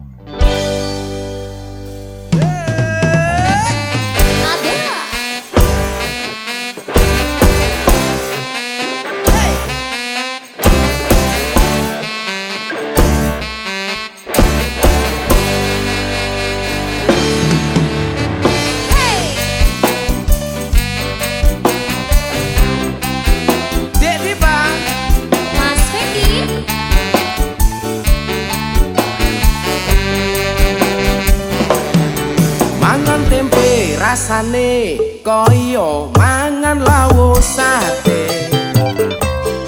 truth. Rasane kaya mangan lawo sate.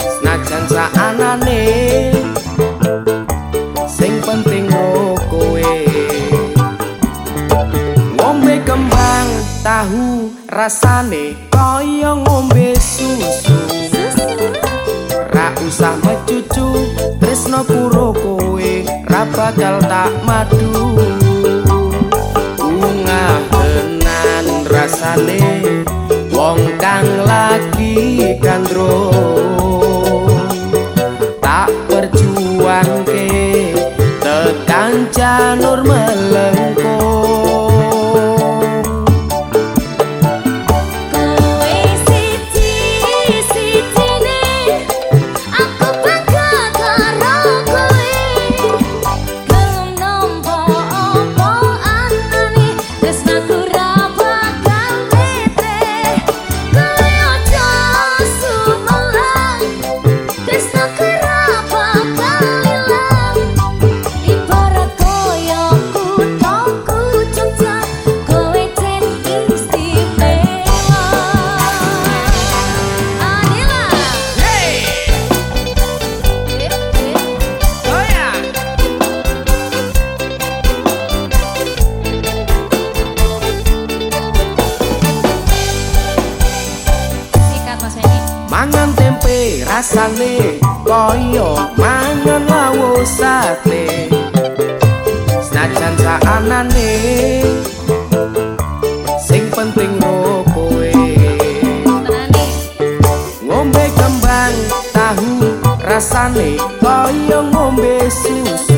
Senajan saanane sing penting kowe. Ngombe kembang tahu rasane kaya ngombe susu. Ra usah mecucu tresno kuro kowe ra bakal tak madu rasane wong kang lagi kandro tak perjuang ke tekan janur melengkung rasane kaya mangan lawo sate. Senajan saanane sing penting ro kowe ngombe kembang tahu rasane kaya ngombe susu.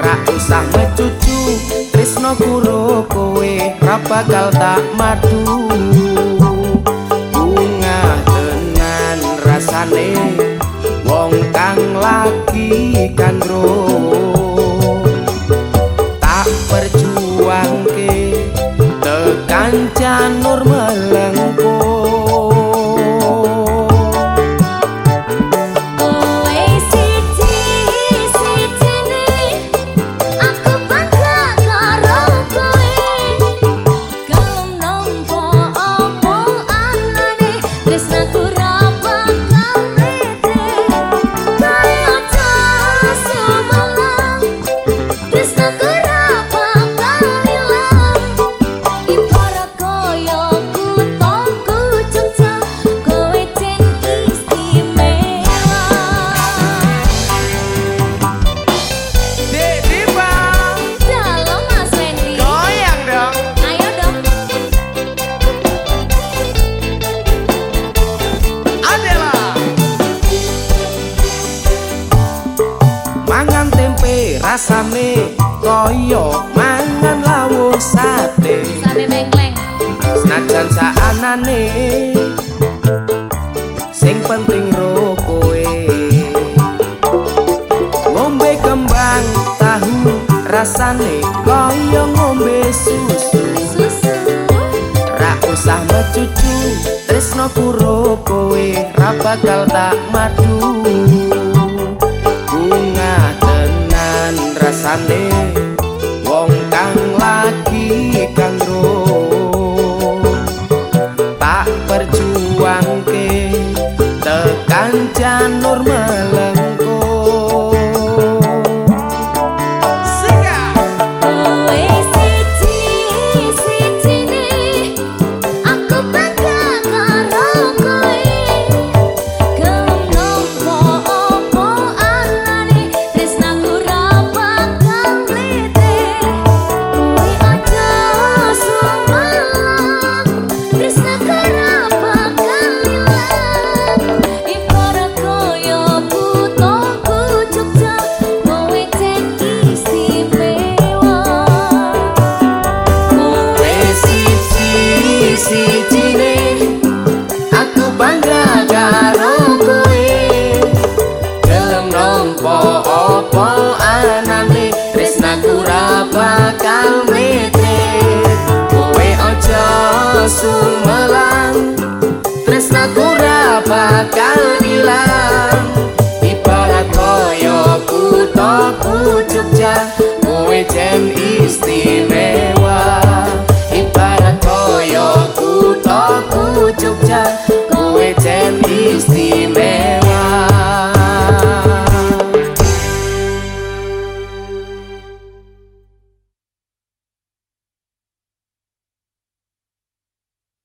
Ra usah mecucu tresno kuro kowe ra bakal tak madu rasane wong kang lagi kandro. Tak perjuang ke tekan janur melengkung rasane kaya mangan lawo sate. Sate mengkleng. Senajan saanane sing penting ro kowe ngombe kembang tahu rasane kaya ngombe susu. Susu. Ra usah mecucu tresno kuro kowe ra bakal tak madu rasane wong kang lagi kandro tak perjuangke tekan janur